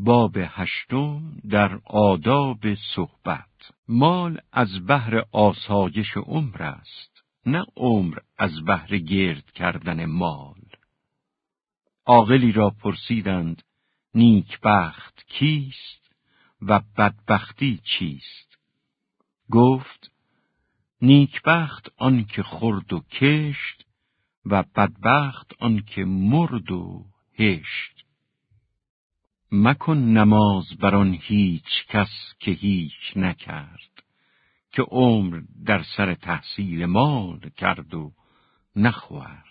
باب هشتم در آداب صحبت. مال از بهر آسایش عمر است نه عمر از بهر گرد کردن مال. عاقلی را پرسیدند نیکبخت کیست و بدبختی چیست؟ گفت نیکبخت آنکه خورد و کشت و بدبخت آنکه مرد و هشت. مکن نماز بر آن هیچ کس که هیچ نکرد که عمر در سر تحصیل مال کرد و نخورد.